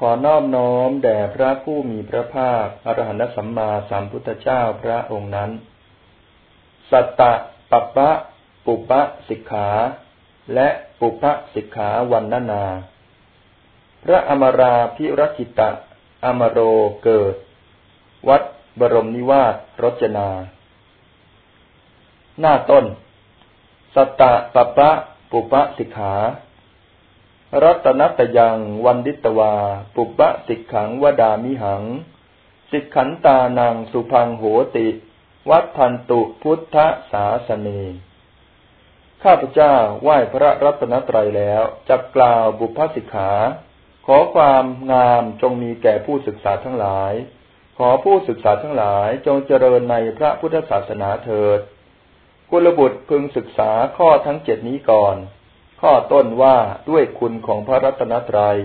ขอนอบน้อมแด่พระผู้มีพระภาคอรหันตสัมมาสัมพุทธเจ้าพระองค์นั้น สัตตะปัปปะ ปุปะสิกขา และปุปะสิกขาวันนานา พระอมราพิรคิตะ อมโรเกิด วัดบรมนิวาสรจนา หน้าต้น สัตตะปัปปะ ปุปะสิกขา รัตนัตยังวันดิตวา ปุบบะสิกขังวดามิหัง สิกขันตานังสุพังโหติ วัดพันตุพุทธสาสเนข้าพเจ้าไหว้พระรัตนตรัยแล้วจักกล่าวบุพสิกขา ขอความงามจงมีแก่ผู้ศึกษาทั้งหลาย ขอผู้ศึกษาทั้งหลายจงเจริญในพระพุทธศาสนาเถิดกุลบุตรพึงศึกษาข้อทั้งเจ็ดนี้ก่อน ข้อต้นว่าด้วยคุณของพระรัตนตรยัย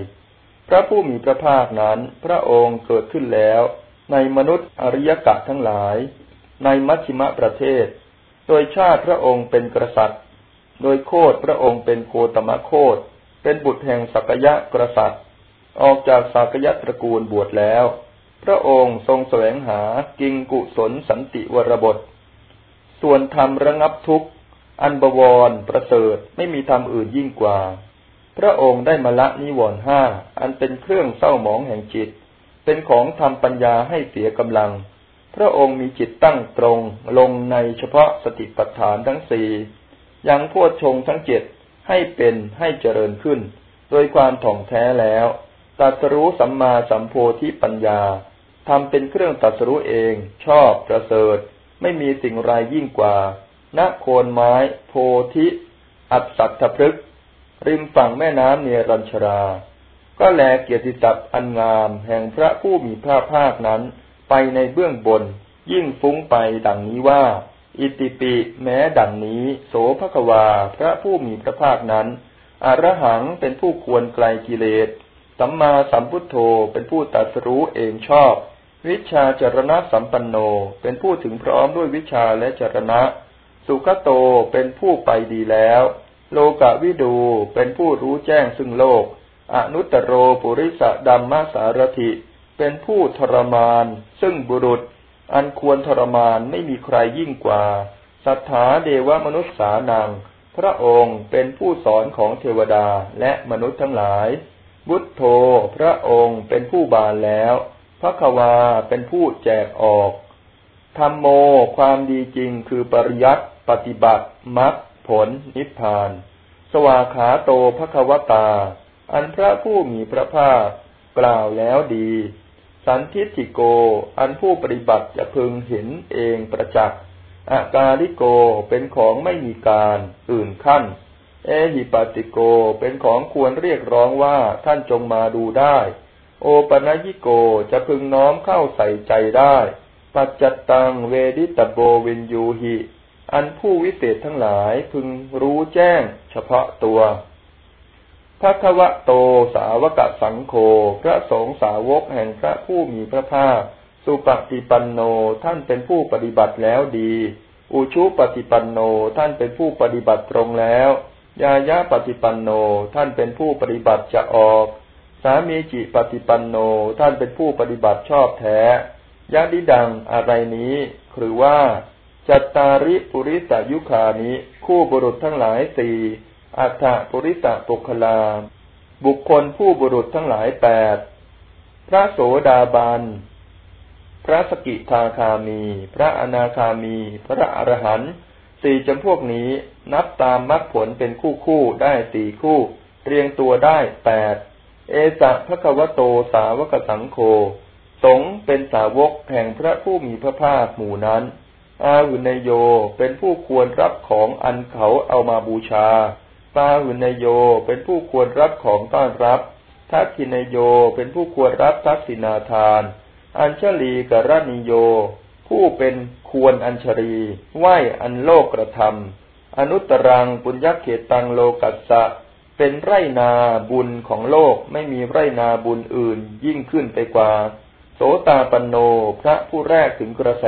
พระผู้มีพระภาคนั้น พระองค์เกิดขึ้นแล้ว ในมนุษย์อริยกะทั้งหลาย ในมัชชิมะประเทศ โดยชาติพระองค์เป็นกษัตริย์ โดยโคดพระองค์เป็นโคตมะโคดเป็นบุตรแห่งสักยะกษัตริย์ ออกจากสักยะตระกูลบวชแล้ว พระองค์ทรงแสวงหากิงกุศลสันติวรบท ส่วนธรรมระงับทุกข์ อันบวรประเสริฐไม่มีธรรมอื่นยิ่งกว่า พระองค์ได้มาละนิวรณ์ห้าอันเป็นเครื่องเศร้าหมองแห่งจิต เป็นของทำปัญญาให้เสียกำลัง พระองค์มีจิตตั้งตรงลงในเฉพาะสติปัฏฐานทั้งสี่ยังพวดชงทั้งเจ็ดให้เป็นให้เจริญขึ้น โดยความถ่องแท้แล้วตัสรู้สัมมาสัมโพธิปัญญาทำเป็นเครื่องตัสรู้เอง ชอบประเสริฐ ไม่มีสิ่งไรยิ่งกว่า ณโคนไม้ โพธิอัศทพฤกริมฝั่งแม่น้ำเนรัญชรา ก็แลเกียรติศัพท์อันงามแห่งพระผู้มีพระภาคนั้นไปในเบื้องบน ยิ่งฟุ้งไปดังนี้ว่า อิติปิแม้ดังนี้ โสภควาพระผู้มีพระภาคนั้นอรหังเป็นผู้ควรไกลกิเลส สัมมาสัมพุทโธเป็นผู้ตัดสู้เองชอบ วิชาจรณะสัมปันโน เป็นผู้ถึงพร้อมด้วยวิชาและจรณะ สุขโตเป็นผู้ไปดีแล้ว โลกวิดูเป็นผู้รู้แจ้งซึ่งโลก อนุตตโรปุริสดัมมาสารถิ เป็นผู้ทรมาน ซึ่งบุรุษ อันควรทรมานไม่มีใครยิ่งกว่า สัทธาเดวมนุษย์สานัง พระองค์เป็นผู้สอนของเทวดาและมนุษย์ทั้งหลาย บุตโธพระองค์เป็นผู้บานแล้วพระควาเป็นผู้แจกออก ธรรมโมความดีจริงคือปริยัติปฏิบัติมรรคผลนิพพาน สวาขาโตภควตา อันพระผู้มีพระภาคกล่าวแล้วดี สันทิติโก อันผู้ปฏิบัติจะพึงเห็นเองประจักษ์อากาลิโกเป็นของไม่มีการอื่นขั้น เอหิปติโกเป็นของควรเรียกร้องว่าท่านจงมาดูได้ โอปนัญิโกจะพึงน้อมเข้าใส่ใจได้ ปัจจตังเวดิตโบวินยูหิ อันผู้วิเศษทั้งหลายพึงรู้แจ้งเฉพาะตัวพระควะโตสาวกสังโฆพระสงฆ์สาวกแห่งพระผู้มีพระภาค สุปฏิปันโนท่านเป็นผู้ปฏิบัติแล้วดี อุชุปฏิปันโนท่านเป็นผู้ปฏิบัติตรงแล้ว ยายาปฏิปันโนท่านเป็นผู้ปฏิบัติจะออก สามีจิปฏิปันโนท่านเป็นผู้ปฏิบัติชอบแท้ ยาดิดังอะไรนี้คือว่าจัตตาริปุริสายุคานิคู่บุรุษทั้งหลายสี่อัฏฐปุริสปุคลา บุคคลผู้บุรุษทั้งหลายแปดพระโสดาบันพระสกิทาคามี พระอนาคามี พระอรหันต์สี่จำพวกนี้นับตามมรรคผลเป็นคู่คู่ได้สี่คู่ เรียงตัวได้แปดเอสะพระควโตสาวกสังโฆ สงเป็นสาวกแห่งพระผู้มีพระภาคหมู่นั้น อาหุนโยเป็นผู้ควรรับของอันเขาเอามาบูชา ปาหุนโยเป็นผู้ควรรับของต้อนรับ ทักขินโยเป็นผู้ควรรับทักษินาทาน อัญชลีกรณิโย ผู้เป็นควรอัญชรีไหวอันโลกกระทำอนุตรังปุญญเขตังโลกัสสะเป็นไรนาบุญของโลกไม่มีไรนาบุญอื่นยิ่งขึ้นไปกว่า สตาปันโนพระผู้แรกถึงกระแส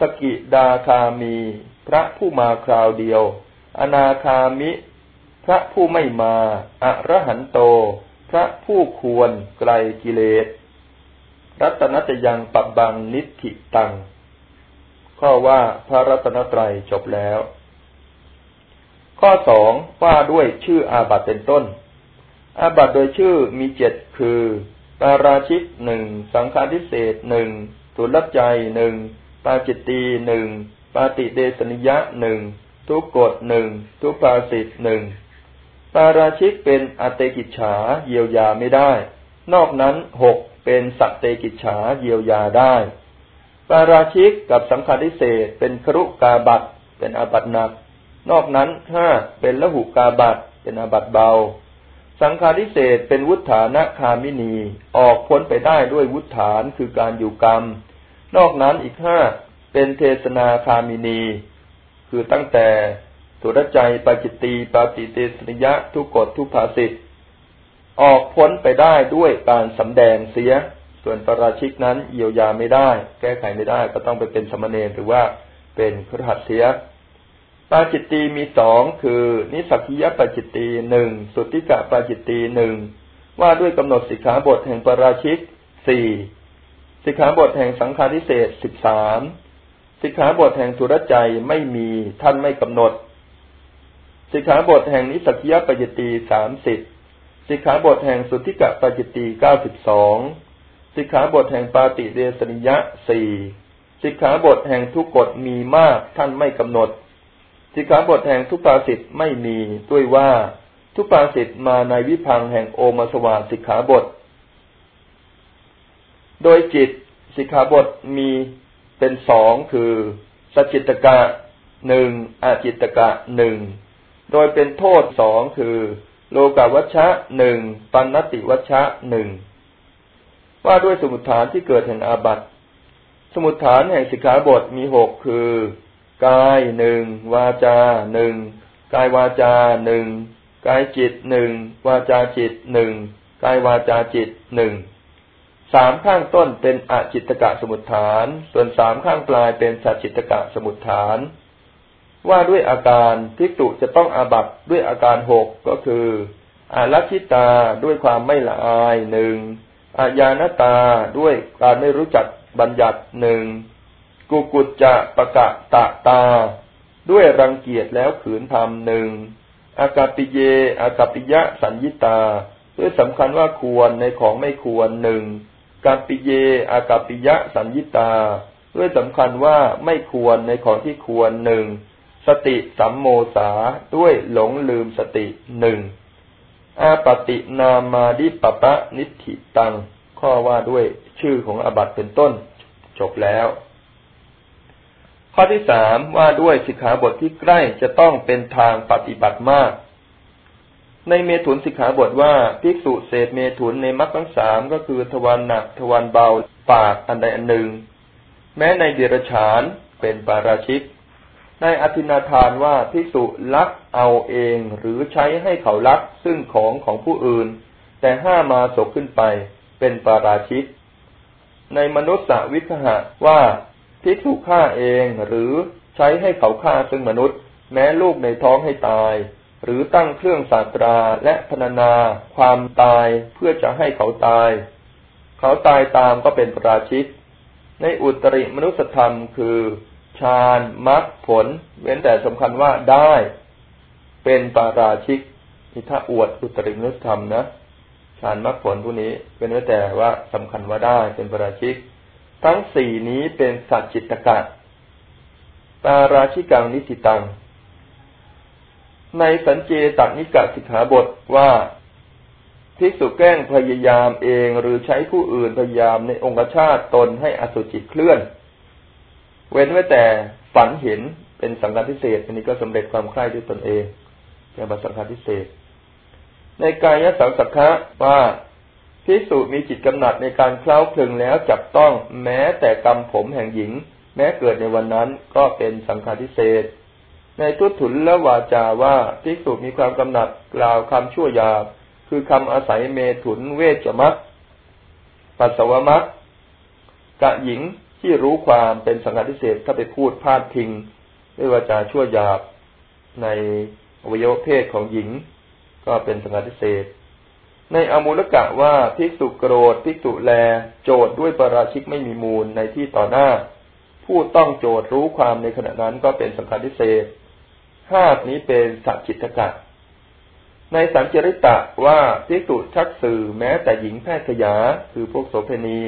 สกิดาคามี พระผู้มาคราวเดียว อนาคามิ พระผู้ไม่มาอระหันโต พระผู้ควรไกลกิเลส รัตนตยังปับบังนิธิตัง ข้อว่าพระรัตนตรัยจบแล้ว ข้อสองว่าด้วยชื่ออาบัตเป็นต้น อาบัตโดยชื่อมีเจ็ดคือ ปาราชิกหนึ่งสังฆาทิเศษหนึ่งสุลับใจหนึ่งปาจิตตีหนึ่งปาติเดสนิยะหนึ่งทุกกฎหนึ่งทุกปาสิทหนึ่งปาราชิกเป็นอเตกิจฉาเยียวยาไม่ได้ นอกนั้นหกเป็นสัตเตกิจฉาเยียวยาได้ ปาราชิกกับสังฆาทิเศษเป็นครุกาบัตเป็นอาบัตหนัก นอกนั้นห้าเป็นละหุกาบัตเป็นอาบัตเบา สังฆาทิเศษเป็นวุฒานะคามินี ออกพ้นไปได้ด้วยวุฒานคือการอยู่กรรม นอกนั้นอีกห้าเป็นเทศนาคามินี คือตั้งแต่สุรใจปาจิตตีปาติเตสนิยะทุกกฎทุกภาสิทออกพ้นไปได้ด้วยการสำแดงเสีย ส่วนประราชิกนั้นเยียวยาไม่ได้ แก้ไขไม่ได้ก็ต้องไปเป็นสมณเณรหรือว่าเป็นครหัสเสียาจิตตีมีสองคือ นิสักิยปาจิตตีหนึ่งสุติกะปาจิตตีหนึ่งว่าด้วยกำหนดสิกขาบทแห่งปราชิกสี่สิกขาบทแห่งสังฆาทิเศษสิบสามสิกขาบทแห่งสุรใจไม่มีท่านไม่กำหนด สิกขาบทแห่งนิสักิยปยตีสามสิบสิกขาบทแห่งสุทธิกะปยตีเก้าสิบสองสิกขาบทแห่งปาติเดสนิยะสี่สิกขาบทแห่งทุกกฎมีมากท่านไม่กำหนด สิกขาบทแห่งทุปาสิทธ์ไม่มีด้วยว่าทุปาสิทธ์มาในวิพังแห่งโอมาสวาสิกขาบท โดยจิตสิกขาบทมีเป็นสองคือสจิตกะหนึ่งอาจิตกะหนึ่งโดยเป็นโทษสองคือ โลกาวัชชะหนึ่งปันนติวัชชะหนึ่งว่าด้วยสมุทฐานที่เกิดแห่งอาบัตสมุทฐานแห่งสิกขาบทมีหกคือ กายหนึ่งวาจาหนึ่งกายวาจาหนึ่งกายจิตหนึ่งวาจาจิตหนึ่งกายวาจาจิตหนึ่งสามข้างต้นเป็นอจิตกะสมุทฐาน ส่วนสามข้างปลายเป็นสัจจิตกะสมุทฐาน ว่าด้วยอาการทิกตุจะต้องอาบัตด้วยอาการหกก็คืออาลัชิตาด้วยความไม่ละอายหนึ่งอาญาณตาด้วยการไม่รู้จักบัญญัติหนึ่ง กุกุจจะปะกะตะตา ด้วยรังเกียจแล้วขืนทำหนึ่งอากาปิเยอากาปิยะสัญญิตา ด้วยสำคัญว่าควรในของไม่ควรหนึ่งกาปิเยอากาปิยะสัญญิตา ด้วยสำคัญว่าไม่ควรในของที่ควรหนึ่งสติสัมโมสาด้วยหลงลืมสติหนึ่งอาปตินามาดิปปะนิธิตัง ข้อว่าด้วยชื่อของอบัตเป็นต้น จบแล้ว ข้อที่สามว่าด้วยสิกขาบทที่ใกล้จะต้องเป็นทางปฏิบัติมาก ในเมถุนสิกขาบทว่าภิกษุเศษเมถุนในมรรคทั้งสามก็คือทวารหนักทวารเบาปากอันใดอันหนึ่ง แม้ในเดรัจฉานเป็นปาราชิก ในอธินาทานว่าพิสุลักเอาเองหรือใช้ให้เขาลักซึ่งของของผู้อื่น แต่ห้ามาศกขึ้นไปเป็นปาราชิก ในมนุษย์วิคหะว่า พิสุฆ่าเองหรือใช้ให้เขาฆ่าซึ่งมนุษย์ แม้ลูกในท้องให้ตาย หรือตั้งเครื่องศาสตราและพนานา ความตายเพื่อจะให้เขาตาย เขาตายตามก็เป็นปราชิกในอุตริมนุสธรรมคือฌานมรรคผล เว้นแต่สำคัญว่าได้ เป็นปาราชิกนี่ถ้าอวดอุตริมนุสธรรมนะฌานมรรคผลผู้นี้เป็นไว้แต่ว่าสำคัญว่าได้เป็นปาราชิก ทั้งสี่นี้เป็นสัจจิตกะปาราชิกังนิสิตัง ในสัญเจตนิกะสิกขาบทว่าภิกษุแกล้งพยายามเองหรือใช้ผู้อื่นพยายามในองคชาตตนให้อสุจิเคลื่อน เว้นไว้แต่ฝันเห็นเป็นสังฆาทิเศษอันนี้ก็สำเร็จความใคร่ด้วยตนเองเรียกว่าสังฆาทิเศษในกายสังสักขะว่า พิสูจมีจิตกำหนัดในการเคล้าคลึงแล้วจับต้องแม้แต่กรรมผมแห่งหญิง แม้เกิดในวันนั้นก็เป็นสังฆาทิเศษในทุตุลและวาจาว่าพิสูจมีความกำหนัดกล่าวคำชั่วยาคือคำอาศัยเมถุนเวจมัคปัสสวมัคกะหญิงที่รู้ความเป็นสังฆาทิเศษถ้าไปพูดพาดพิงด้วยวาจาชั่วยาบในอวัยวะเพศของหญิง ก็เป็นสังฆาทิเศษ ในอมูลกะว่าภิกษุโกรธภิกษุแล โจทย์ด้วยปราชิกไม่มีมูลในที่ต่อหน้า ผู้ต้องโจทย์รู้ความในขณะนั้นก็เป็นสังฆาทิเศษห้านี้เป็นสัจจิตกะ ในสัญจริตะว่าภิกษุชักสื่อแม้แต่หญิงแพทย์ขยาคือพวกโสเพณี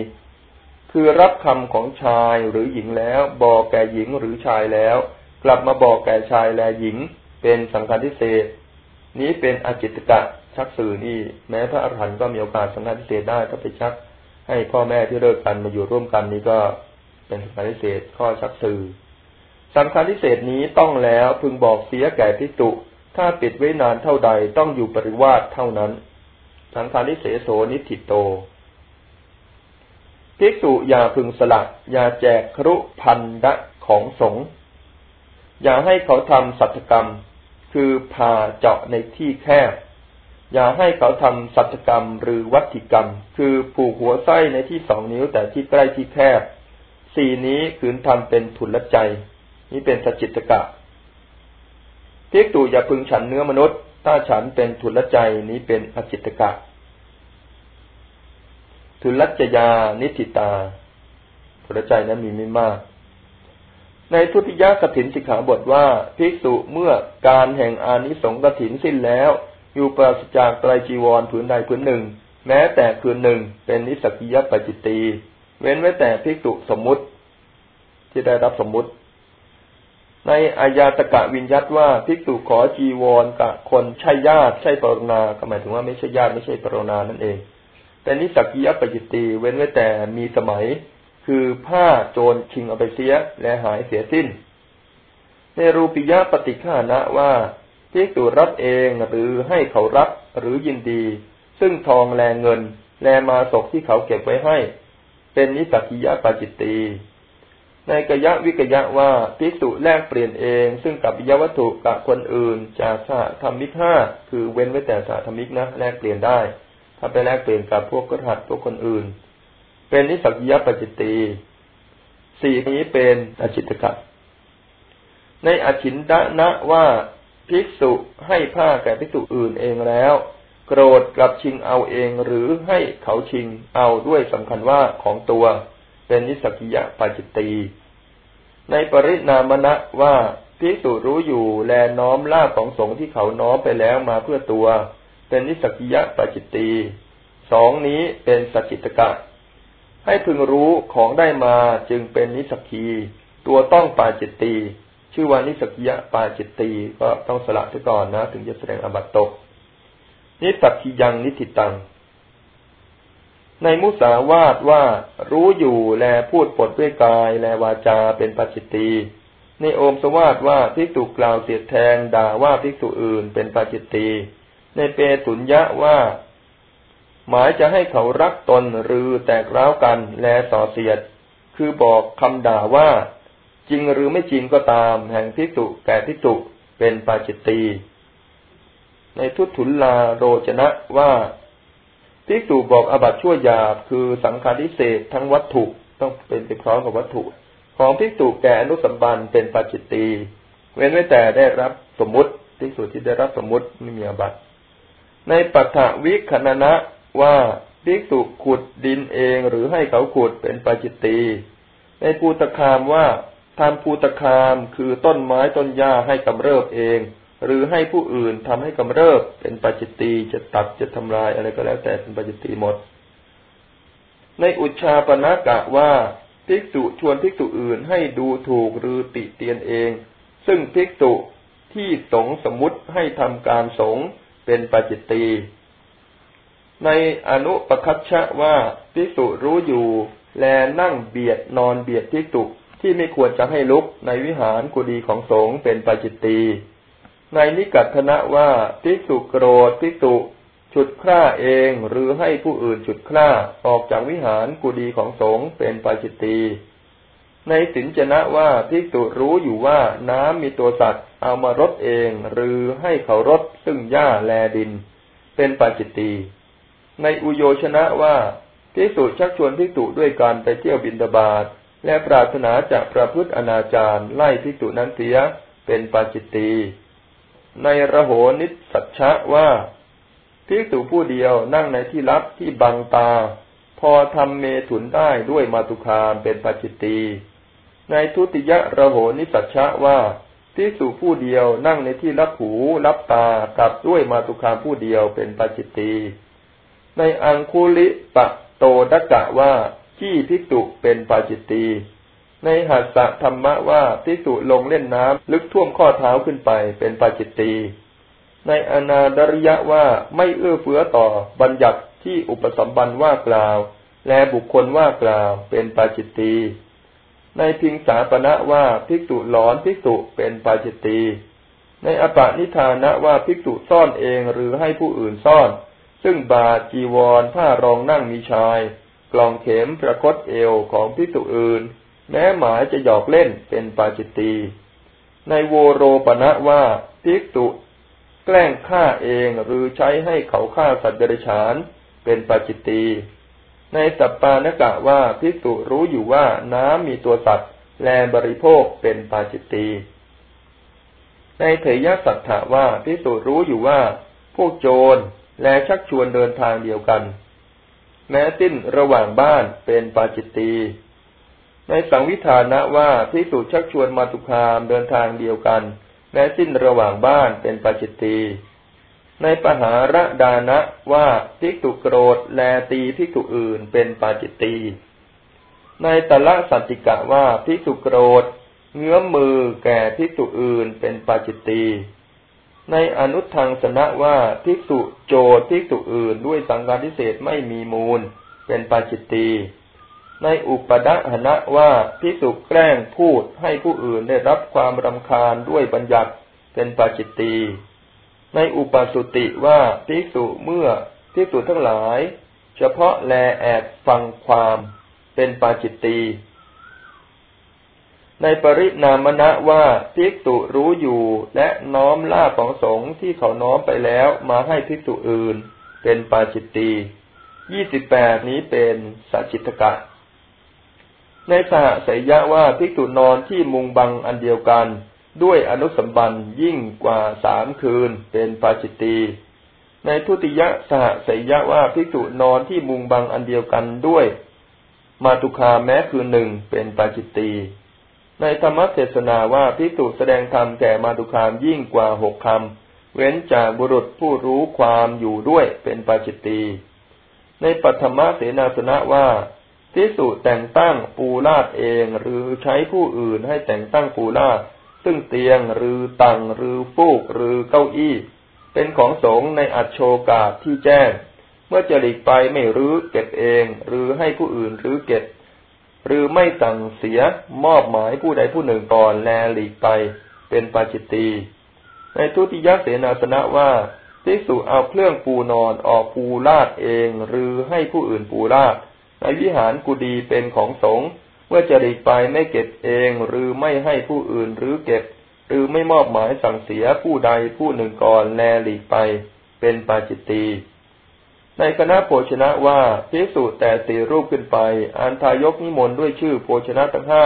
คือรับคำของชายหรือหญิงแล้ว บอกแก่หญิงหรือชายแล้ว กลับมาบอกแก่ชายและหญิง เป็นสังฆาทิเศษนี้เป็นอจิตกะ ชักสื่อนี่แม้พระอรหันต์ก็มีโอกาสสังฆาทิเศษได้ถ้าไปชัก ให้พ่อแม่ที่เลิกกันมาอยู่ร่วมกันนี้ก็เป็นสังฆาทิเศษข้อชักสื่อสังฆาทิเศษนี้ต้องแล้วพึงบอกเสียแก่พิจุถ้าปิดไว้นานเท่าใดต้องอยู่ปริวาสเท่านั้นสังฆาทิเศโสนิธิโตภิกษุอย่าพึงสละอย่าแจกครุพันดะของสงฆ์อย่าให้เขาทำสัตกรรม คือผ่าเจาะในที่แคบ อย่าให้เขาทำสัจกรรมหรือวัตถิกรรม คือผูกหัวไส้ในที่สองนิ้วแต่ที่ใกล้ที่แคบ สี่นี้ขืนทำเป็นทุนละใจ นี่เป็นสจิตกะพิกตุอย่าพึงฉันเนื้อมนุษย์ถ้าฉันเป็นทุนละใจนี้เป็นอจิตกะทุนลัจยานิติตาทุนละใจนั้นมีไม่มาก ในทุติยกถินสิกขาบทว่าภิกษุเมื่อการแห่งอานิสงส์กถินสิ้นแล้ว อยู่ปราศจากไตรจีวรผืนใดผืนหนึ่ง แม้แต่คืนหนึ่งเป็นนิสกิยปจิตตีเว้นไว้แต่ภิกษุสมมุติ ที่ได้รับสมมุติ ในอายาตกะวินยัตว่าภิกษุขอจีวรกับคนใช่ญาติใช่ปรนาก็หมายถึงว่าไม่ใช่ญาติไม่ใช่ปรนานั่นเอง แต่นิสกิยปจิตีเว้นไว้แต่มีสมัย คือผ้าโจรชิงเอาไปเสียและหายเสียสิ้นในรูปิยะปฏิฆานะว่า ภิกษุรับเองหรือให้เขารับหรือยินดี ซึ่งทองแลเงิน แลมาศกที่เขาเก็บไว้ให้ เป็นนิสักิยะปาจิตตีในกยะวิกยะว่าภิกษุแลกเปลี่ยนเอง ซึ่งกับยวัตถุกับคนอื่น จากสหธรรมิกห้าคือเว้นไว้แต่สหธรรมิกนะแลกเปลี่ยนได้ ถ้าไปแลกเปลี่ยนกับพวกกระหัดพวกคนอื่น เป็นนิสักิยะปาจิตตีสี่นี้เป็นอจิตกะในอชินดะนะว่า ภิกษุให้ผ้าแก่ภิกษุอื่นเองแล้ว โกรธกลับชิงเอาเองหรือให้เขาชิงเอาด้วยสำคัญว่าของตัว เป็นนิสกิยะปาจิตตีในปรินามณะว่าภิกษุรู้อยู่แลน้อมลาของสงฆ์ที่เขาน้อมไปแล้วมาเพื่อตัว เป็นนิสกิยะปาจิตตีสองนี้เป็นสกิตกะ ให้พึงรู้ของได้มาจึงเป็นนิสกีตัวต้องปาจิตตี ชื่อว่านิสกิยะปาจิตตีก็ต้องสละซะก่อนนะ ถึงจะแสดงอบัตตกนิสักิยังนิติตัง ในมุสาวาทว่ารู้อยู่แลพูดปดด้วยกาย แลวาจาเป็นปาจิตตีในโอมสวาทว่าภิกษุกล่าวเสียดแทงด่าว่าภิกษุอื่นเป็นปาจิตตีในเปตุญญะว่า หมายจะให้เขารักตนหรือแตกร้าวกันแลต่อเสียด คือบอกคำด่าว่า จริงหรือไม่จริงก็ตาม แห่งพิจุแก่พิจุเป็นปาจิตตีในทุตุลาโรจนะว่าพิจุบอกอบัตชั่วยาบคือสังขารทิเศษทั้งวัตถุต้องเป็นไปพร้อมกับวัตถุ ของพิจุแก่อนุสัมบันเป็นปาจิตตีเว้นไว้แต่ได้รับสมมุติพิจุที่ได้รับสมมุติไม่มีอบัตในปัฏฐวิคณนะว่าภิกษุขุดดินเองหรือให้เขาขุดเป็นปาจิตตีในปูตคามว่า ทำภูตคามคือต้นไม้ต้นหญ้าให้กำเริบเอง หรือให้ผู้อื่นทำให้กำเริบเป็นปัจจิตีจะตัดจะทำลายอะไรก็แล้วแต่เป็นปัจจิตีหมด ในอุชาปนากะว่าภิกษุชวนภิกษุอื่นให้ดูถูกหรือติเตียนเอง ซึ่งภิกษุที่สงสมมุติให้ทำการสงเป็นปัจจิตีในอนุปคัชชะว่าภิกษุรู้อยู่ แลนั่งเบียดนอนเบียดภิกษุ ที่ไม่ควรจะให้ลุกในวิหารกุดีของสงฆ์เป็นปาจิตตีในนิกัตนะว่าภิกษุโกรธภิกษุฉุดคร่าเองหรือให้ผู้อื่นฉุดคร่าออกจากวิหารกุดีของสงฆ์เป็นปาจิตตีในสินจนะว่าภิกษุรู้อยู่ว่าน้ำมีตัวสัตว์เอามารดเอง หรือให้เขารดซึ่งหญ้าแลดิน เป็นปาจิตตีในอุโยชนะว่าภิกษุชักชวนภิกษุด้วยการไปเที่ยวบินดาบาต และปรารถนาจะประพฤติอนาจารไล่พิจุนั้นเสียเป็นปาจิตตีในระโหนิสัชชะว่าภิกษุผู้เดียวนั่งในที่ลับที่บังตา พอทำเมถุนได้ด้วยมาตุคามเป็นปัจจิตีในทุติยะระโหนิสัชชะว่าภิกษุผู้เดียวนั่งในที่รับหูรับตากับด้วยมาตุคามผู้เดียวเป็นปัจจิตีในอังคุลิปะโตดกะว่า ขี้ภิกษุเป็นปัจจิตีในหัสสะธรรมะว่าภิกษุลงเล่นน้ำลึกท่วมข้อเท้าขึ้นไปเป็นปัจจิตีในอนาดริยะว่าไม่เอื้อเฟื้อต่อบัญญัติที่อุปสมบันว่ากล่าว และบุคคลว่ากล่าวเป็นปาจิตตีในพิงสาปณะว่าภิกษุหลอนภิกษุเป็นปาจิตตีในอปานิธานะว่าภิกษุซ่อนเองหรือให้ผู้อื่นซ่อน ซึ่งบาจีวรผ้ารองนั่งมีชาย กล่องเข็มประคตเอวของภิกษุอื่น แม้หมายจะหยอกเล่นเป็นปาจิตตีในโวโรปณะว่าภิกษุแกล้งฆ่าเองหรือใช้ให้เขาฆ่าสัตว์เดรัจฉานเป็นปาจิตตีในสัปปานกะว่าพิสุรู้อยู่ว่าน้ำมีตัวสัตว์แลบริโภคเป็นปาจิตตีในเถยสัตถะว่าพิสุรู้อยู่ว่า พวกโจรและชักชวนเดินทางเดียวกัน แม้สิ้นระหว่างบ้านเป็นปาจิตตีในสังวิธานะว่าพิสุชักชวนมาตุคามเดินทางเดียวกัน แม้สิ้นระหว่างบ้านเป็นปาจิตตีในปหาระดานะว่าภิกษุโกรธแลตีภิกษุอื่นเป็นปาจิตตีในตละสันติกะว่าภิกษุโกรธเงื้อมมือแก่ภิกษุอื่นเป็นปาจิตตี ในอนุทังสนะว่าภิกษุโจดภิกษุอื่นด้วยสังการทิเศษไม่มีมูล เป็นปาจิตตีในอุปดะหนะว่าภิกษุแกล้งพูดให้ผู้อื่นได้รับความรำคาญด้วยบัญญัติเป็นปาจิตตีในอุปสุติว่าภิกษุเมื่อภิกษุทั้งหลาย เฉพาะแลแอบฟังความเป็นปาจิตตี ในปรินามณะว่าภิกษุรู้อยู่และน้อมล่าของสงฆ์ที่เขาน้อมไปแล้วมาให้ภิกษุอื่น เป็นปาจิตตียี่สิบแปดนี้เป็นสัจจิตกะ ในสหสยะว่าภิกษุนอนที่มุงบังอันเดียวกัน ด้วยอนุสัมบันยิ่งกว่าสามคืนเป็นปาจิตตีในทุติยสหสยะว่าภิกษุนอนที่มุงบังอันเดียวกันด้วย มาตุคาแม้คืนหนึ่งเป็นปาจิตตี ในธรรมเทศนาว่าภิกษุแสดงธรรมแก่มาตุคามยิ่งกว่าหกคำ เว้นจากบุรุษผู้รู้ความอยู่ด้วยเป็นปาจิตตี ในปัทมเสนาสนะว่าพิสุแต่งตั้งปูลาดเองหรือใช้ผู้อื่นให้แต่งตั้งปูลาดซึ่งเตียงหรือตังหรือฟูกหรือเก้าอี้ เป็นของสงในอัจโชกาที่แจ้ง เมื่อจะหลีกไปไม่รื้อเก็บเอง หรือให้ผู้อื่นรื้อเก็บ หรือไม่สั่งเสียมอบหมายผู้ใดผู้หนึ่งก่อนแลหลีกไปเป็นปาจิตตีในทุติยเสนาสนะว่าพิสุเอาเครื่องปูนอนออกปูลาดเอง หรือให้ผู้อื่นปูลาดในวิหารกุดีเป็นของสงฆ์เมื่อจะหลีกไปไม่เก็บเอง หรือไม่ให้ผู้อื่นหรือเก็บ หรือไม่มอบหมายสั่งเสียผู้ใดผู้หนึ่งก่อนแลหลีกไปเป็นปาจิตตี ในคณะโภชนะว่าพิสูจแต่สี่รูปขึ้นไป อันทายกนิมนต์ด้วยชื่อโภชนะทั้งห้า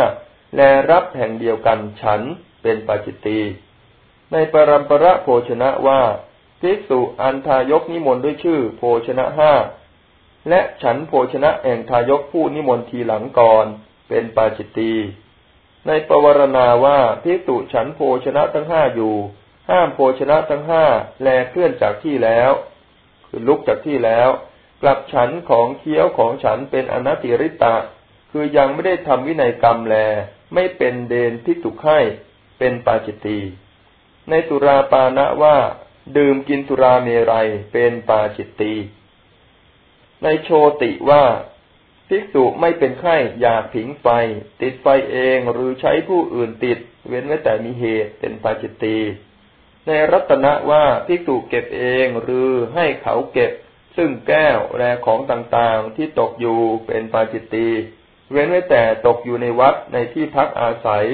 แลรับแห่งเดียวกันฉันเป็นปาจิตตีในปรัมประโภชนะว่าภิกษุอันทายกนิมนต์ด้วยชื่อโภชนะห้าและฉันโภชนะแห่งทายกผู้นิมนต์ทีหลังก่อนเป็นปาจิตตีในปวารณาว่าพิสุฉันโภชนะทั้งห้าอยู่ ห้ามโภชนะทั้งห้าแลเคลื่อนจากที่แล้ว คือลุกจากที่แล้ว กลับฉันของเคี้ยวของฉันเป็นอนัติริตะ คือยังไม่ได้ทำวินัยกรรมแล ไม่เป็นเดนที่ตุกให้เป็นปาจิตตีในสุราปานะว่า ดื่มกินสุราเมรัยเป็นปาจิตตีในโชติว่าภิกษุไม่เป็นไข้อยากผิงไฟ ติดไฟเองหรือใช้ผู้อื่นติด เว้นไว้แต่มีเหตุเป็นปาจิตตี ในรัตนะว่าภิกษุเก็บเองหรือให้เขาเก็บ ซึ่งแก้วและของต่างๆที่ตกอยู่เป็นปาจิตตีเว้นไว้แต่ตกอยู่ในวัดในที่พักอาศัย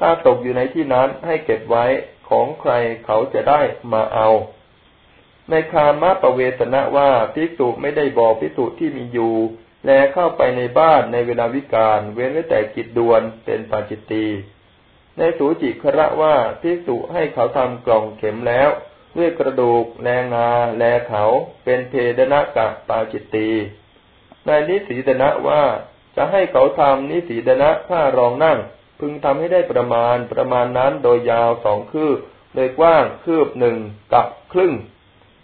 ถ้าตกอยู่ในที่นั้นให้เก็บไว้ของใครเขาจะได้มาเอา ในคามะปะเวสนะว่าภิกษุไม่ได้บอกภิกษุที่มีอยู่ แลเข้าไปในบ้านในเวลาวิกาลเว้นไว้แต่กิจดวนเป็นปาจิตตี ในสูจิคระว่าภิกษุให้เขาทำกล่องเข็มแล้ว ด้วยกระดูก แลงา แลเขาเป็นเพดนะกะปาจิตตีในนิสีดนะว่าจะให้เขาทำนิสีดนะผ้ารองนั่ง พึงทำให้ได้ประมาณประมาณนั้นโดยยาวสองคืบโดยกว้างคืบหนึ่งกับครึ่ง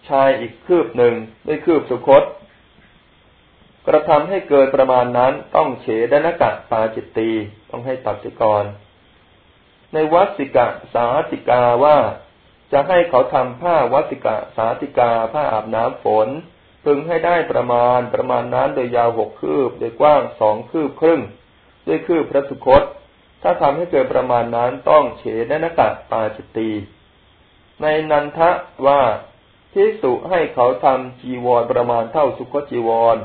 ชายอีกคืบหนึ่งด้วยคืบสุคตกระทำให้เกินประมาณนั้นต้องเฉดนกะปาจิตตีต้องให้ตัดสิกร ในวัสิกะสาติกาว่า จะให้เขาทำผ้าวัติกะสาติกาผ้าอาบน้ำฝน พึงให้ได้ประมาณประมาณนั้นโดยยาวหกคืบ โดยกว้างสองคืบครึ่ง ด้วยคืบพระสุคต ถ้าทำให้เกิดประมาณนั้นต้องเฉดนกะปาจิตตีในนันทะว่าทิสุให้เขาทำจีวรประมาณเท่าสุคจีวร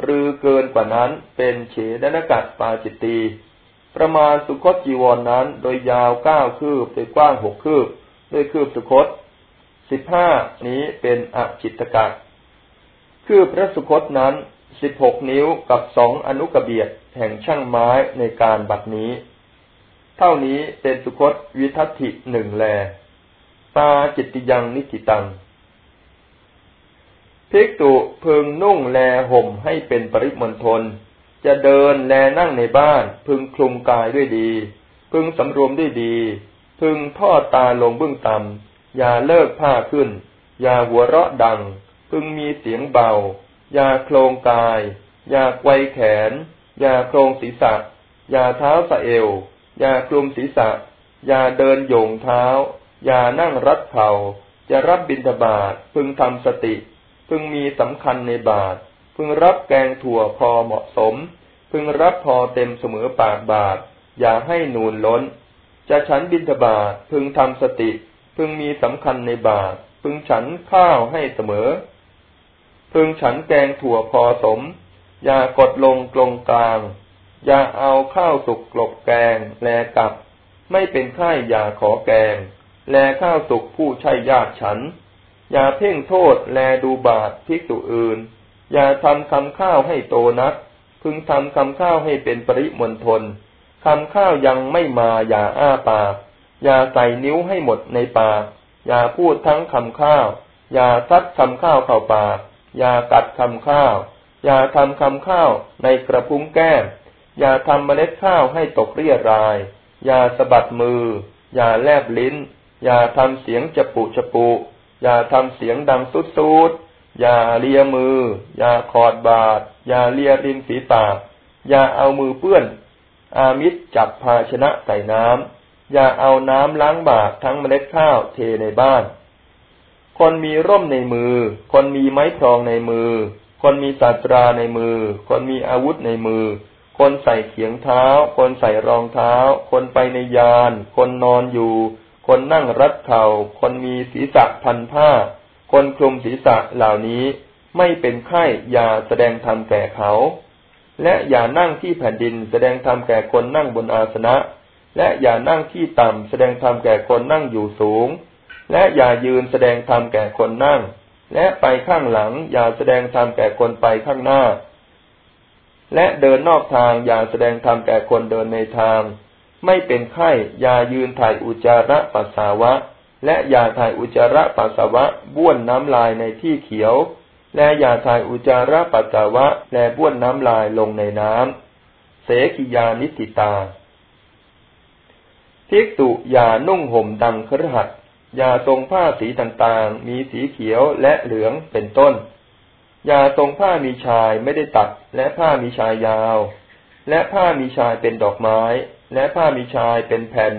หรือเกินกว่านั้นเป็นเฉดนกะปาจิตตี ประมาณสุคตจีวรนนั้น โดยยาวเก้าคืบโดยกว้างหกคืบ ด้วยคืบสุคตสิบห้านี้เป็นอจิตกะคืบพระสุคตนั้นสิบหกนิ้วกับสองอนุกเบียดแห่งช่างไม้ในการบัดนี้ เท่านี้เป็นสุคตวิทัติหนึ่งแล ตาจิตติยังนิติตังภิกตุพึงนุ่งแลห่มให้เป็นปริมณฑล จะเดินแลนั่งในบ้าน พึงคลุมกายด้วยดี พึงสำรวมด้วยดี พึงทอดตาลงเบื้องต่ำอย่าเลิกผ้าขึ้น อย่าหัวเราะดัง พึงมีเสียงเบา อย่าโครงกาย อย่าไกวแขน อย่าโครงศีรษะ อย่าเท้าสะเอว อย่ากลุมศีรษะ อย่าเดินโยงเท้า อย่านั่งรัดเข่าจะรับบิณฑบาตพึงทำสติ พึงมีสำคัญในบาท พึงรับแกงถั่วพอเหมาะสม พึงรับพอเต็มเสมอปากบาท อย่าให้นูนล้น จะฉันบิณฑบาตพึงทำสติ พึงมีสำคัญในบาตพึงฉันข้าวให้เสมอ พึงฉันแกงถั่วพอสม อย่ากดลงกลงกลาง อย่าเอาข้าวสุกกลบแกง แลกับ ไม่เป็นไข้อย่าขอแกง แลข้าวสุกผู้ใช่ญาติฉัน อย่าเพ่งโทษแลดูบาทภิกษุอื่น อย่าทำคำข้าวให้โตนัก พึงทำคำข้าวให้เป็นปริมณฑลคำข้าวยังไม่มาอย่าอ้าปากอย่าใส่นิ้วให้หมดในปากอย่าพูดทั้งคำข้าว อย่าซัดคำข้าวเข้าปากอย่ากัดคำข้าว อย่าทำคำข้าวในกระพุ้งแก้ม อย่าทำเมล็ดข้าวให้ตกเรียราย อย่าสะบัดมือ อย่าแลบลิ้น อย่าทำเสียงจะปุจะปุ อย่าทำเสียงดังสุดสุด อย่าเลียมือ อย่าขอดบาดอย่าเลียริมฝีปากอย่าเอามือเปื้อน อามิตรจับภาชนะใส่น้ำอย่าเอาน้ำล้างบาตรทั้งเมล็ดข้าวเทในบ้าน คนมีร่มในมือ คนมีไม้พรองในมือ คนมีศาตราในมือ คนมีอาวุธในมือ คนใส่เขียงเท้า คนใส่รองเท้า คนไปในยาน คนนอนอยู่ คนนั่งรัดเข่า คนมีศีรษะพันผ้า คนคลุมศีรษะเหล่านี้ไม่เป็นไข้อย่าแสดงธรรมแก่เขา และอย่านั่งที่แผ่นดินแสดงธรรมแก่คนนั่งบนอาสนะ และอย่านั่งที่ต่ำแสดงธรรมแก่คนนั่งอยู่สูง และอย่ายืนแสดงธรรมแก่คนนั่ง และไปข้างหลัง อย่าแสดงธรรมแก่คนไปข้างหน้า และเดินนอกทางอย่าแสดงธรรมแก่คนเดินในทาง ไม่เป็นไข้อย่ายืนถ่ายอุจจาระปัสสาวะ และยาถ่ายอุจจาระปัสสาวะบ้วนน้ำลายในที่เขียว และยาถ่ายอุจาระปัสสาวะ และบ้วนน้ำลายลงในน้ำเสกิยานิติตาภิกษุอย่านุ่งห่มดังครหัดอย่าทรงผ้าสีต่างๆ มีสีเขียวและเหลืองเป็นต้น อย่าทรงผ้ามีชายไม่ได้ตัด และผ้ามีชายยาว และผ้ามีชายเป็นดอกไม้ และผ้ามีชายเป็นแผ่น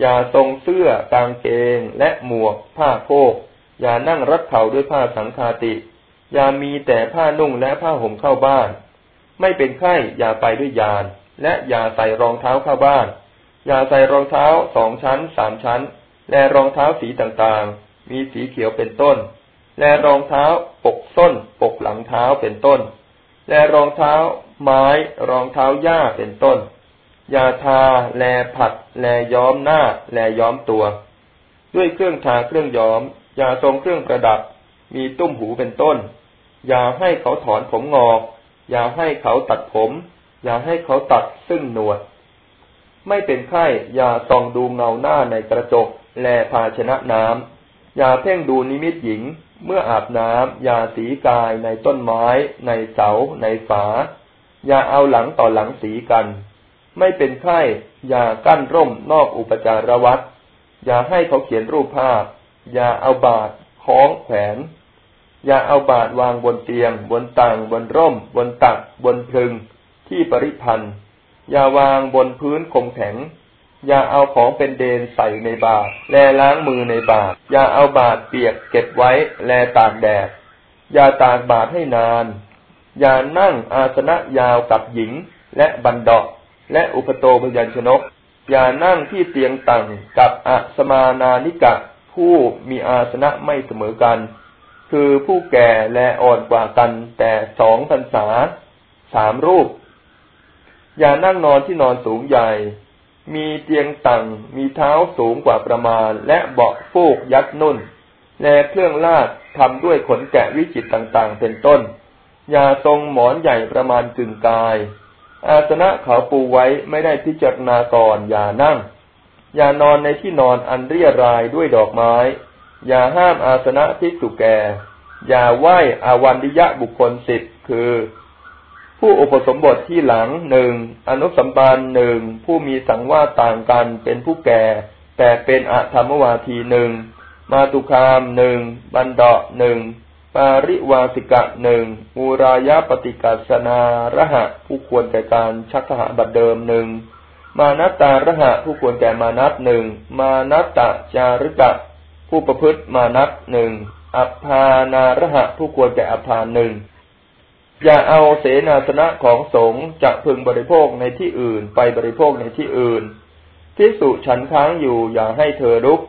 อย่าทรงเสื้อกางเกงและหมวก ผ้าโพก อย่านั่งรัดเข่าด้วยผ้าสังคาติ อย่ามีแต่ผ้านุ่งและผ้าห่มเข้าบ้าน ไม่เป็นไข้อย่าไปด้วยยาน และอย่าใส่รองเท้าเข้าบ้าน อย่าใส่รองเท้าสองชั้นสามชั้น และรองเท้าสีต่างๆ มีสีเขียวเป็นต้น และรองเท้าปกส้น ปกหลังเท้าเป็นต้น และรองเท้าไม้รองเท้าหญ้าเป็นต้น ย่าทา แลผัด แลย้อมหน้า แลย้อมตัว ด้วยเครื่องทาเครื่องย้อมอย่าทรงเครื่องประดับ มีตุ้มหูเป็นต้นอย่าให้เขาถอนผมงอกอย่าให้เขาตัดผมอย่าให้เขาตัดซึ่งหนวด ไม่เป็นไข้อย่าส่องดูเงาหน้าในกระจก แลภาชนะน้ำอย่าเพ่งดูนิมิตหญิง เมื่ออาบน้ำอย่าสีกายในต้นไม้ ในเสา ในฝาอย่าเอาหลังต่อหลังสีกัน ไม่เป็นไข้อย่ากั้นร่มนอกอุปจารวัตอย่าให้เขาเขียนรูปภาพ อย่าเอาบาดคล้องแขวนอย่าเอาบาดวางบนเตียง บนต่างบนร่ม บนตัก บนพึง ที่ปริพันธ์อย่าวางบนพื้นคมแข็ง อย่าเอาของเป็นเดนใส่ในบาตรแลล้างมือในบาตรอย่าเอาบาตรเปียกเก็บไว้ แลตากแดดอย่าตากบาตรให้นาน อย่านั่งอาสนะยาวกับหญิงและบันดา และอุปโตพยัญชนก อย่านั่งที่เตียงต่างกับอสมานานิกะ ผู้มีอาสนะไม่เสมอกัน คือผู้แก่และอ่อนกว่ากัน แต่สองพรรษาสามรูป อย่านั่งนอนที่นอนสูงใหญ่ มีเตียงต่งมีเท้าสูงกว่าประมาณ และเบาะฟูกยัดนุ่น และเครื่องลาดทำด้วยขนแกะวิจิตต่างๆ เป็นต้น อย่าทรงหมอนใหญ่ประมาณจึงกาย อาสนะเขาปูไว้ไม่ได้พิจารณาก่อนอย่านั่ง อย่านอนในที่นอนอันเรียรายด้วยดอกไม้ อย่าห้ามอาสนะที่สุแก่ อย่าไหว้อาวันดิยะบุคคลสิบคือ ผู้อุปสมบทที่หลังหนึ่งอนุสัมปานหนึ่งผู้มีสังวาต่างกันเป็นผู้แก่ แต่เป็นอธรรมวาทีหนึ่งมาตุคามหนึ่งบันดาหนึ่ง ปาริวาสิกะหนึ่งมูรายาปฏิกัสนาระหะผู้ควรแก่การชักทหบัตรเดิมหนึ่งมานัตตาระหะผู้ควรแก่มานัตหนึ่งมานัตตาจาริกะ ผู้ประพฤติมานัตหนึ่งอัพพานาระหะผู้ควรแก่อัพพานหนึ่งอย่าเอาเสนาสนะของสงฆ์จะพึงบริโภคในที่อื่นไปบริโภคในที่อื่นพิสุฉันค้างอยู่อย่าให้เธอลุก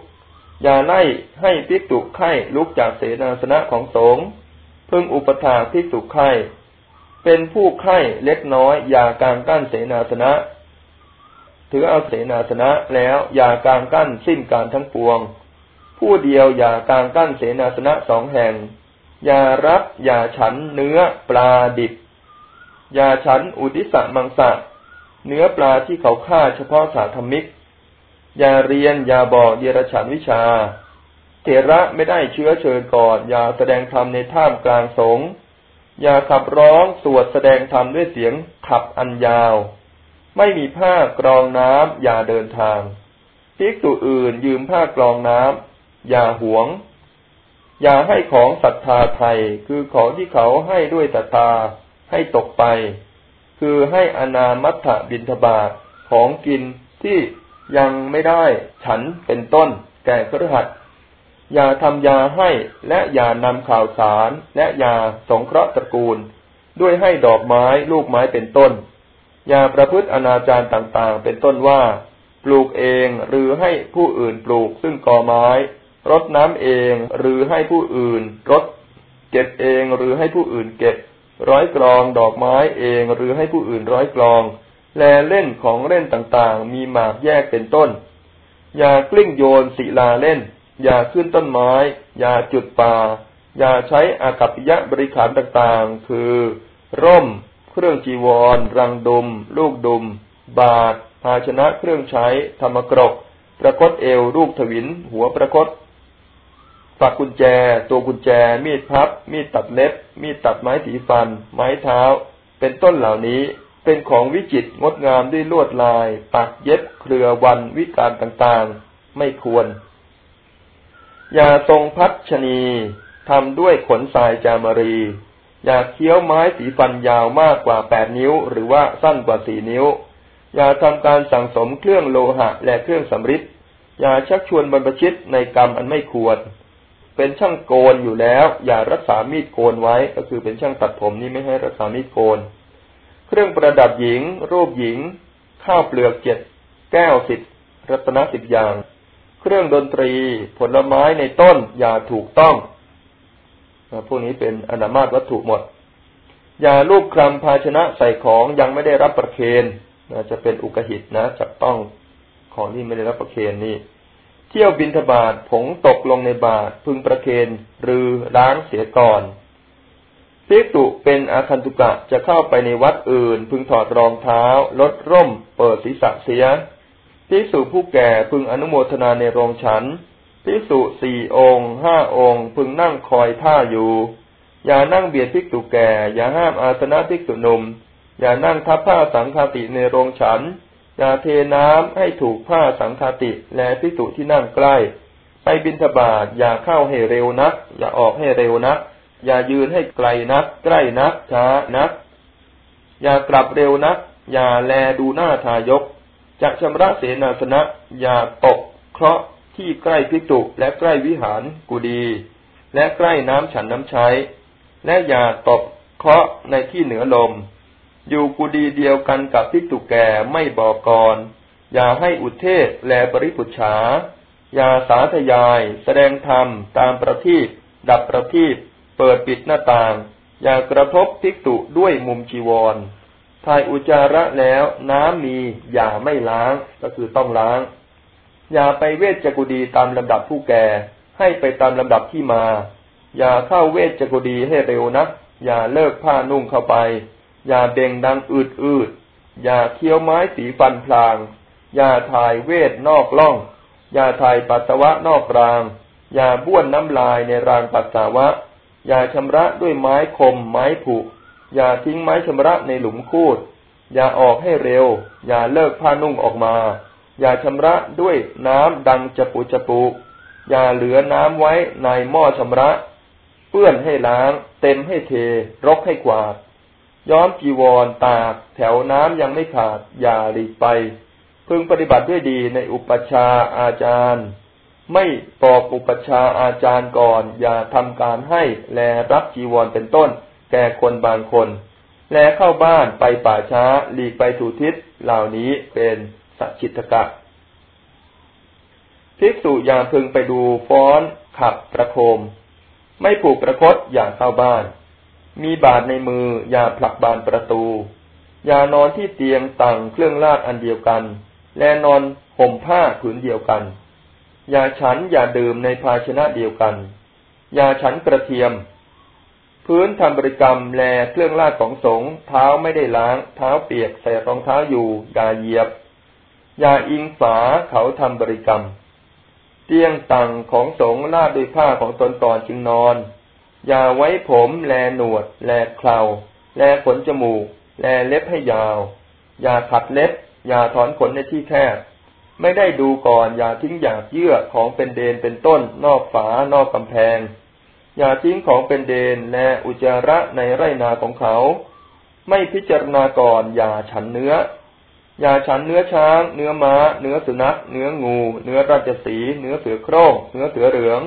อย่าไล่ให้พิสุไข่ลุกจากเสนาสนะของสงฆ์พึงอุปถาพิสุไข่เป็นผู้ไข่เล็กน้อย อย่ากางกั้นเสนาสนะถือเอาเสนาสนะแล้วอย่ากางกั้นสิ้นการทั้งปวง ผู้เดียวอย่ากางกั้นเสนาสนะสองแห่ง อย่ารับอย่าฉันเนื้อปลาดิบ อย่าฉันอุติสะมังสะ เนื้อปลาที่เขาฆ่าเฉพาะสาธมิก อย่าเรียนอย่าบอกเดรฉันวิชา เถระไม่ได้เชื้อเชิญก่อน อย่าแสดงธรรมในท่ามกลางสงฆ์อย่าขับร้องสวดแสดงธรรมด้วยเสียงขับอันยาว ไม่มีผ้ากรองน้ำอย่าเดินทางภิกษุอื่นยืมผ้ากรองน้ำอย่าหวง อย่าให้ของศรัทธาไทย คือของที่เขาให้ด้วยศรัทธาให้ตกไป คือให้อนามัตถบินทบาทของกินที่ ยังไม่ได้ฉันเป็นต้น แก่ครหัสอย่าทำยาให้และอย่านำข่าวสารและอย่าสงเคราะห์ตระกูล ด้วยให้ดอกไม้ลูกไม้เป็นต้น อย่าประพฤติอนาจารต่างๆ เป็นต้นว่า ปลูกเองหรือให้ผู้อื่นปลูกซึ่งกอไม้ รดน้ำเองหรือให้ผู้อื่นรดเก็บเองหรือให้ผู้อื่นเก็บ ร้อยกรองดอกไม้เองหรือให้ผู้อื่นร้อยกรอง แลเล่นของเล่นต่างๆ มีหมากแยกเป็นต้น อย่ากลิ้งโยนศิลาเล่น อย่าขึ้นต้นไม้ อย่าจุดป่า อย่าใช้อากัปยะบริขารต่างๆ คือ ร่ม เครื่องจีวร รังดุม ลูกดุม บาท ภาชนะเครื่องใช้ ธรรมกรก ประคตเอว รูปถวิน หัวประคตฝักกุญแจ ตัวกุญแจ มีดพับ มีดตัดเล็บ มีดตัดไม้ถีฟัน ไม้เท้า เป็นต้นเหล่านี้ เป็นของวิจิตรงดงามด้วยลวดลาย ปักเย็บเครือวันวิการต่างๆ ไม่ควร อย่าทรงพัดชนีทำด้วยขนทรายจามรี อย่าเคี้ยวไม้สีฟันยาวมากกว่าแปดนิ้ว หรือว่าสั้นกว่าสี่นิ้ว อย่าทำการสั่งสมเครื่องโลหะและเครื่องสำริดอย่าชักชวนบรรพชิตในกรรมอันไม่ควร เป็นช่างโกนอยู่แล้ว อย่ารักษามีดโกนไว้ก็คือเป็นช่างตัดผมนี่ไม่ให้รักษามีดโกน เครื่องประดับหญิง รูปหญิง ข้าวเปลือกเจ็ด แก้วสิบรัตนสิบอย่าง เครื่องดนตรี ผลไม้ในต้นอย่าถูกต้องพวกนี้เป็นอนามาตวัตถุหมด อย่าลูกคลำภาชนะใส่ของยังไม่ได้รับประเคนจะเป็นอุกหิตนะจับต้องของที่ไม่ได้รับประเคนนี่เที่ยวบินทบาทผงตกลงในบาทพึงประเคนหรือล้างเสียก่อน ภิกษุเป็นอาคันตุกะจะเข้าไปในวัดอื่น พึงถอดรองเท้า ลดร่ม เปิดศีรษะเสียภิกษุผู้แก่พึงอนุโมทนาในโรงฉันภิกษุสี่องค์ห้าองค์ พึงนั่งคอยท่าอยู่ อย่านั่งเบียดภิกษุแก่ อย่าห้ามอาสนะภิกษุหนุ่ม อย่านั่งทับผ้าสังฆาติในโรงฉัน อย่าเทน้ำให้ถูกผ้าสังฆาติและภิกษุที่นั่งใกล้ ไปบิณฑบาตอย่าเข้าให้เร็วนัก อย่าออกให้เร็วนัก อย่ายืนให้ไกลนัก ใกล้นัก ช้านัก อย่ากลับเร็วนัก อย่าแลดูหน้าทายก จะชำระเสนาสนะ อย่าตก เคราะห์ที่ใกล้พิจุและใกล้วิหารกุดี และใกล้น้ำฉันน้ำใช้ และอย่าตบเคราะห์ในที่เหนือลม อยู่กุดีเดียวกันกับพิจุแก่ไม่บอกกรอย่าให้อุเทศและปริปุชาอย่าสาธยาย แสดงธรรมตามประทีปดับประทีป เปิดปิดหน้าต่าง อย่ากระทบพิจุด้วยมุมจีวรถ่ายอุจาระแล้วน้ำมีอย่าไม่ล้างก็คือต้องล้าง อย่าไปเวชจกุดีตามลำดับผู้แก่ ให้ไปตามลำดับที่มา อย่าเข้าเวชจกุดีให้เร็วนะอย่าเลิกผ้านุ่งเข้าไป อย่าเบ่งดังอืดอืดอย่าเคี้ยวไม้สีฟันพลาง อย่าถ่ายเวทนอกล่อง อย่าถ่ายปัสสาวะนอกราง อย่าบ้วนน้ำลายในรางปัสสาวะ อย่าชำระด้วยไม้คม ไม้ผุ อย่าทิ้งไม้ชำระในหลุมคูด อย่าออกให้เร็ว อย่าเลิกผ้านุ่งออกมา อย่าชำระด้วยน้ำดังจะปุจะปุอย่าเหลือน้ำไว้ในหม้อชำระ เปื้อนให้ล้าง เต็มให้เท รกให้กวาด ย้อมจีวรตาก แถวน้ำยังไม่ขาด อย่าหลีกไป พึงปฏิบัติด้วยดีในอุปชาอาจารย์ ไม่ปอกอุปชาอาจารย์ก่อน อย่าทำการให้แลรับจีวรเป็นต้น แก่คนบางคน แลเข้าบ้านไปป่าช้าหลีกไปถูทิศเหล่านี้เป็นสัจิตกะภิกษุอย่าพึงไปดูฟ้อนขับประโคม ไม่ผูกประคตอย่าเข้าบ้าน มีบาดในมืออย่าผลักบานประตู อย่านอนที่เตียงต่างเครื่องลาดอันเดียวกัน และนอนห่มผ้าผืนเดียวกัน อย่าฉันอย่าดื่มในภาชนะเดียวกัน อย่าฉันกระเทียม พื้นทำบริกรรมแลเครื่องลาดของสงเท้าไม่ได้ล้าง เท้าเปียกใส่รองเท้าอยู่อย่าเหยียบ อย่าอิงฝาเขาทำบริกรรม เตียงตังของสงลาดด้วยผ้าของตนก่อนจึงนอน อย่าไว้ผมแลหนวด แลเคราแลขนจมูก แลเล็บให้ยาว อย่าขัดเล็บ อย่าถอนขนในที่แคบ ไม่ได้ดูก่อนอย่าทิ้งอยากเยื่อของเป็นเดนเป็นต้น นอกฝานอกกำแพง อย่าทิ้งของเป็นเดนและอุจาระในไร่นาของเขา ไม่พิจารณาก่อนอย่าฉันเนื้อ อย่าฉันเนื้อช้าง เนื้อม้า เนื้อสุนัข เนื้องู เนื้อราชสี เนื้อเสือโคร่งเนื้อเสือเหลือง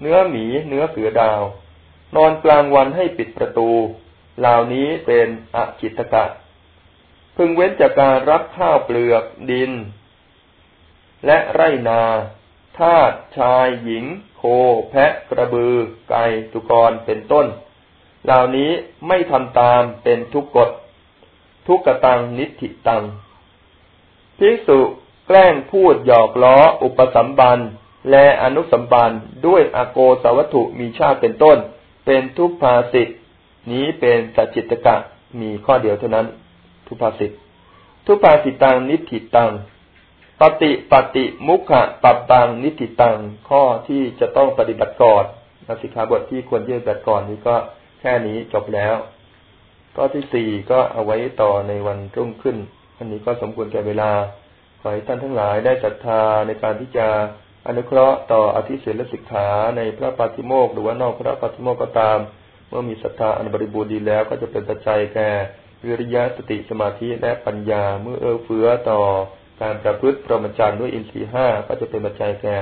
เนื้อหมี เนื้อเสือดาว นอนกลางวันให้ปิดประตู เหล่านี้เป็นอจิตกะพึงเว้นจากการรับข้าวเปลือกดิน และไรนาทาตชายหญิง โค แพะ กระบือ ไก่ตุกรเป็นต้น เหล่านี้ไม่ทำตามเป็นทุกกฎ ทุกกตังนิธิตังภิกษุแกล้งพูดหยอกล้ออุปสัมบันและอนุสัมบันด้วยอโกสวัตถุมีชาติเป็นต้น เป็นทุพภาสิตนี้เป็นสัจจิตกะมีข้อเดียวเท่านั้น ทุพภาสิตทุพภาสิตังนิถิตัง ปฏิปฏิมุขะปับบังนิติตังข้อที่จะต้องปฏิบัติก่อนนักสิกขาบทที่ควรยื่นแบบก่อนนี้ก็แค่นี้จบแล้วข้อที่สี่ก็เอาไว้ต่อในวันรุ่งขึ้นอันนี้ก็สมควรแก่เวลา ขอให้ท่านทั้งหลายได้ศรัทธาในการที่จะอนุเคราะห์ต่ออธิเสและสิกขาในพระปาฏิโมกหรือว่านอกพระปาฏิโมกก็ตาม เมื่อมีศรัทธาอันบริบูรณ์ดีแล้ว ก็จะเป็นปัจจัยแก่วิริยะสติสมาธิและปัญญาเมื่อเอื้อเฟื้อต่อ การประพฤติพรหมจรรย์ด้วยอินทรีห้าก็จะเป็นปัจจัยแก่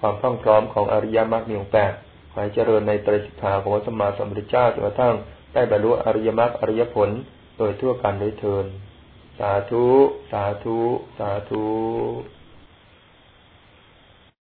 ความพร้อมพร้อมของอริยมรรคมีองค์แปดขอให้เจริญในตริสิกขาของสมมาสัมพุทธเจ้าจนกระทั่งได้บรรลุอริยมรรคอริยผลโดยทั่วกันโดยเทินสาธุ สาธุ สาธุ